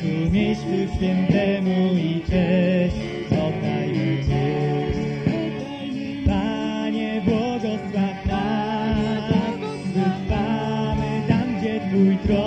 فلے میٹائی بڑا رو